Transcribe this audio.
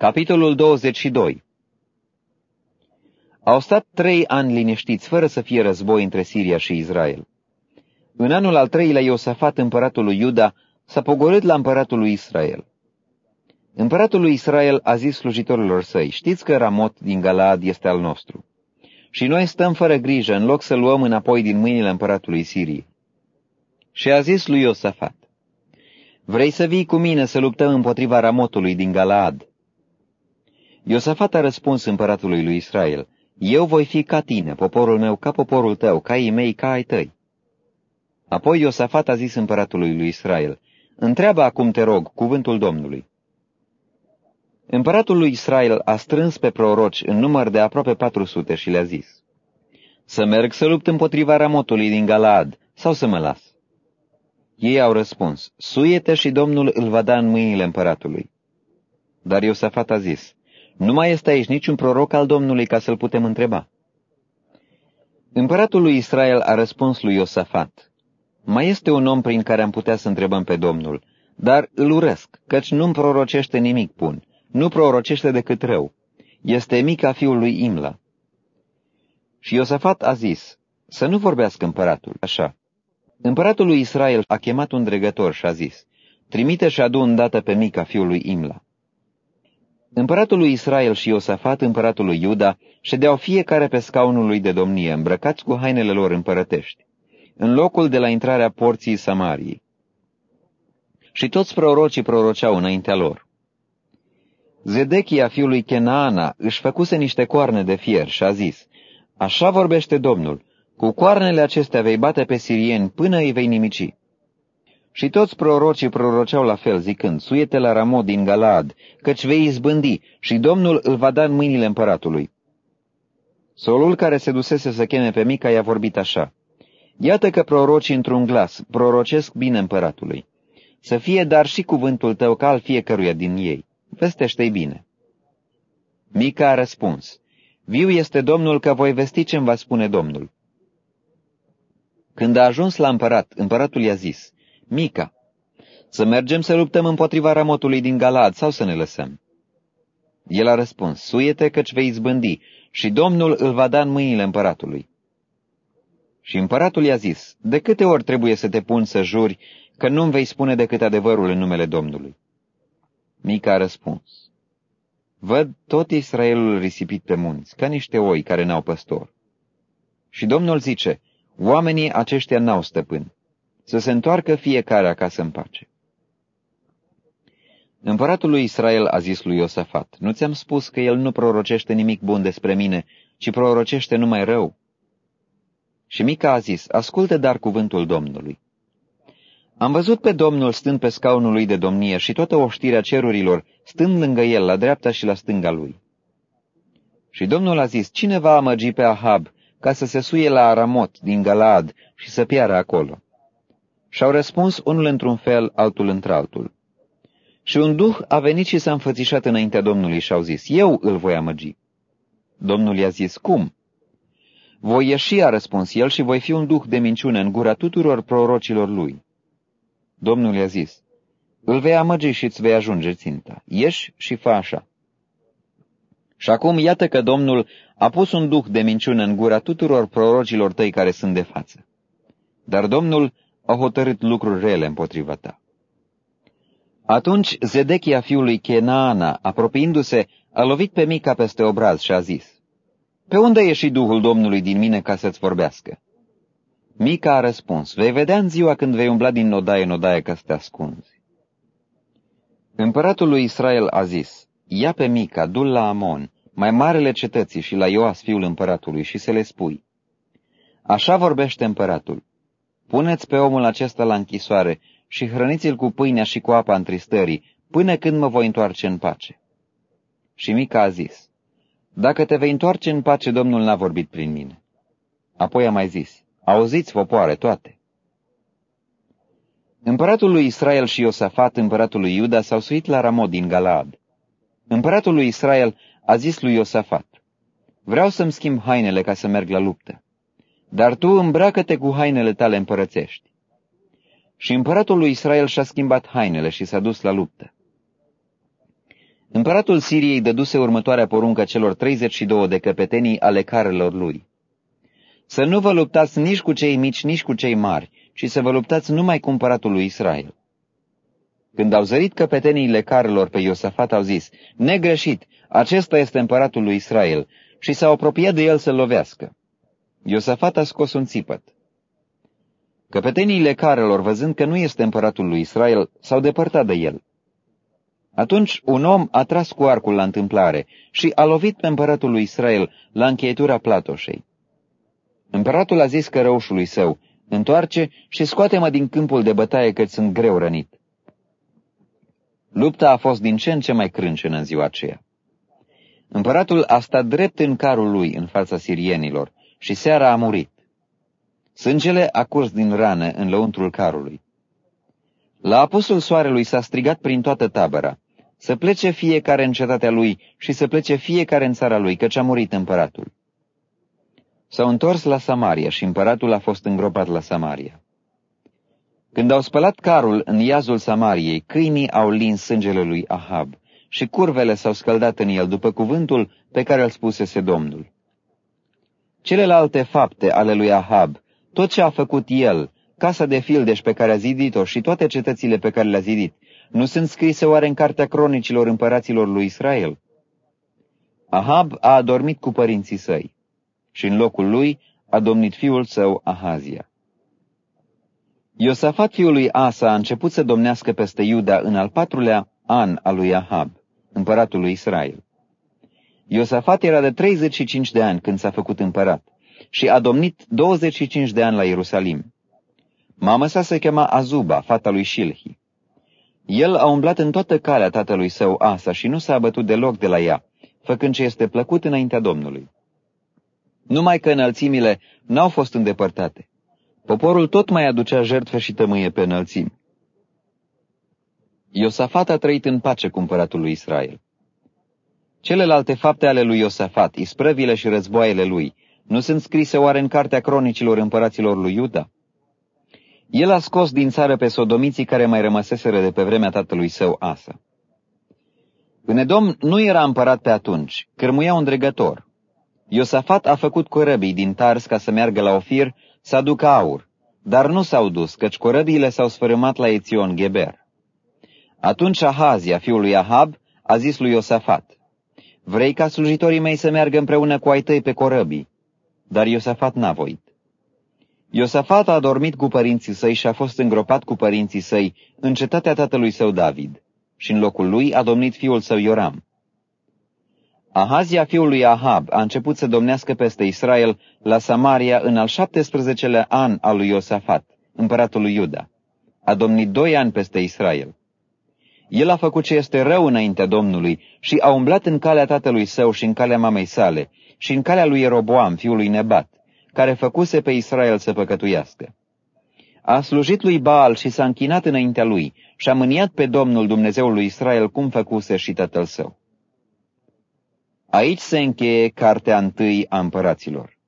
Capitolul 22 Au stat trei ani liniștiți, fără să fie război între Siria și Israel. În anul al treilea, Iosafat, împăratul lui Iuda, s-a pogorât la împăratul lui Israel. Împăratul lui Israel a zis slujitorilor săi, știți că Ramot din Galaad este al nostru. Și noi stăm fără grijă, în loc să luăm înapoi din mâinile împăratului Siriei. Și a zis lui Iosafat, Vrei să vii cu mine să luptăm împotriva Ramotului din Galaad? Iosafat a răspuns împăratului lui Israel, Eu voi fi ca tine, poporul meu ca poporul tău, ca ei mei ca ai tăi. Apoi Iosafat a zis împăratului lui Israel, Întreabă acum, te rog, cuvântul Domnului. Împăratul lui Israel a strâns pe proroci în număr de aproape 400 și le-a zis, Să merg să lupt împotriva Ramotului din Galaad sau să mă las? Ei au răspuns, Suiete și Domnul îl va da în mâinile împăratului. Dar Iosafat a zis, Nu mai este aici niciun proroc al Domnului ca să-l putem întreba. Împăratul lui Israel a răspuns lui Iosafat, Mai este un om prin care am putea să întrebăm pe Domnul, dar îl urăsc, căci nu-mi prorocește nimic bun nu prorocește decât rău. Este mica fiul lui Imla. Și Iosafat a zis, să nu vorbească împăratul, așa. Împăratul lui Israel a chemat un dregător și a zis, trimite și adu îndată pe mica fiul lui Imla. Împăratul lui Israel și Iosafat, împăratul lui Iuda, ședeau fiecare pe scaunul lui de domnie, îmbrăcați cu hainele lor împărătești, în locul de la intrarea porții Samariei. Și toți prorocii proroceau înaintea lor. Zedechia fiului Kenaana își făcuse niște coarne de fier și a zis, Așa vorbește Domnul, cu coarnele acestea vei bate pe sirieni până îi vei nimici. Și toți prorocii proroceau la fel, zicând, Suiete la Ramod din Galaad, căci vei izbândi și Domnul îl va da în mâinile împăratului. Solul care se dusese să cheme pe Mica i-a vorbit așa, Iată că prorocii într-un glas prorocesc bine împăratului. Să fie dar și cuvântul tău ca al fiecăruia din ei. Vestește-i bine. Mica a răspuns, Viu este Domnul că voi vesti ce-mi va spune Domnul. Când a ajuns la împărat, împăratul i-a zis, Mica, să mergem să luptăm împotriva ramotului din Galad sau să ne lăsăm? El a răspuns, suiete căci vei izbândi și Domnul îl va da în mâinile împăratului. Și împăratul i-a zis, de câte ori trebuie să te pun să juri că nu-mi vei spune decât adevărul în numele Domnului? Mica a răspuns, Văd tot Israelul risipit pe munți, ca niște oi care n-au păstor. Și Domnul zice, oamenii aceștia n-au stăpân, să se întoarcă fiecare acasă în pace. Împăratul lui Israel a zis lui Iosafat, nu ți-am spus că el nu prorocește nimic bun despre mine, ci prorocește numai rău? Și Mica a zis, ascultă dar cuvântul Domnului. Am văzut pe Domnul stând pe scaunul lui de domnie și toată oștirea cerurilor, stând lângă el, la dreapta și la stânga lui. Și Domnul a zis, cine va amăgi pe Ahab ca să se suie la Aramot din Galaad și să piară acolo? Și-au răspuns unul într-un fel, altul într-altul. Și un duh a venit și s-a înfățișat înaintea Domnului și au zis, eu îl voi amăgi. Domnul i-a zis, cum? Voi ieși, a răspuns el, și voi fi un duh de minciună în gura tuturor prorocilor lui. Domnul i-a zis, îl vei amăgi și îți vei ajunge ținta. Ieși și fă așa. Și acum iată că Domnul a pus un duh de minciună în gura tuturor prorocilor tăi care sunt de față. Dar Domnul a hotărât lucruri rele împotriva ta. Atunci Zedechia fiului Kenaana, apropiindu-se, a lovit pe Mica peste obraz și a zis, Pe unde a ieșit Duhul Domnului din mine ca să-ți vorbească? Mica a răspuns, vei vedea în ziua când vei umbla din nodaie în odaie ca să te ascunzi. Împăratul lui Israel a zis, ia pe Mica, du la Amon, mai marele cetății și la Ioas fiul împăratului și să le spui. Așa vorbește împăratul. Puneți pe omul acesta la închisoare și hrăniți-l cu pâinea și cu apa întristării, până când mă voi întoarce în pace. Și Mica a zis, Dacă te vei întoarce în pace, Domnul n-a vorbit prin mine. Apoi a mai zis, Auziți, popoare, toate! Împăratul lui Israel și Iosafat, împăratul lui Iuda, s-au suit la Ramod din Galaad. Împăratul lui Israel a zis lui Iosafat, Vreau să-mi schimb hainele ca să merg la luptă, dar tu îmbracă-te cu hainele tale împărățești. Și împăratul lui Israel și-a schimbat hainele și s-a dus la luptă. Împăratul Siriei dăduse următoarea poruncă celor 32 de căpetenii ale carelor lui. Să nu vă luptați nici cu cei mici, nici cu cei mari, ci să vă luptați numai cu împăratul lui Israel. Când au zărit căpeteniile carelor pe Iosafat, au zis, negreșit, acesta este împăratul lui Israel, și s-au apropiat de el să-l lovească. Iosafat a scos un țipăt. Căpeteniile carelor, văzând că nu este împăratul lui Israel, s-au depărtat de el. Atunci un om a tras cu arcul la întâmplare și a lovit pe împăratul lui Israel la încheietura platoșei. Împăratul a zis cărăușului său, întoarce și scoate-mă din câmpul de bătaie că sunt greu rănit. Lupta a fost din ce în ce mai crâncenă în ziua aceea. Împăratul a stat drept în carul lui în fața sirienilor și seara a murit. Sângele a curs din rană în lăuntrul carului. La apusul soarelui s-a strigat prin toată tabăra, să plece fiecare în cetatea lui și să plece fiecare în țara lui, căci a murit împăratul. S-au întors la Samaria și împăratul a fost îngropat la Samaria. Când au spălat carul în iazul Samariei, câinii au lins sângele lui Ahab și curvele s-au scăldat în el după cuvântul pe care îl spusese Domnul. Celelalte fapte ale lui Ahab, tot ce a făcut el, casa de fildeș pe care a zidit-o și toate cetățile pe care le-a zidit, nu sunt scrise oare în cartea cronicilor împăraților lui Israel? Ahab a adormit cu părinții săi și în locul lui a domnit fiul său Ahazia. Iosafat fiul lui Asa a început să domnească peste Iuda în al patrulea an al lui Ahab, împăratul lui Israel. Iosafat era de 35 de ani când s-a făcut împărat și a domnit 25 de ani la Ierusalim. Mama sa se chema Azuba, fata lui Shilhi. El a umblat în toată calea tatălui său Asa și nu s-a abătut deloc de la ea, făcând ce este plăcut înaintea Domnului. Numai că înălțimile n-au fost îndepărtate. Poporul tot mai aducea jertfe și tămâie pe înălțimi. Iosafat a trăit în pace cu împăratul lui Israel. Celelalte fapte ale lui Iosafat, isprăvile și războaiele lui, nu sunt scrise oare în cartea cronicilor împăraților lui Iuda? El a scos din țară pe sodomiții care mai rămăseseră de pe vremea tatălui său Asa. În Edom nu era împărat pe atunci, cârmuia un dregător. Iosafat a făcut corăbii din Tars ca să meargă la Ofir să aducă aur, dar nu s-au dus, căci corăbiile s-au sfărâmat la Ețion Geber. Atunci Ahazia, fiul lui Ahab, a zis lui Iosafat, Vrei ca slujitorii mei să meargă împreună cu ai tăi pe corăbii? Dar Iosafat n-a voit. Iosafat a dormit cu părinții săi și a fost îngropat cu părinții săi în cetatea tatălui său David, și în locul lui a domnit fiul său Ioram. Ahazia fiul lui Ahab a început să domnească peste Israel la Samaria în al 17-lea an al lui Iosafat, împăratul lui Iuda. A domnit doi ani peste Israel. El a făcut ce este rău înaintea Domnului și a umblat în calea tatălui său și în calea mamei sale și în calea lui Eroboam, fiul lui Nebat, care făcuse pe Israel să păcătuiască. A slujit lui Baal și s-a închinat înaintea lui și a mâniat pe Domnul Dumnezeul lui Israel cum făcuse și tatăl său. Aici se încheie cartea întâi a împăraților.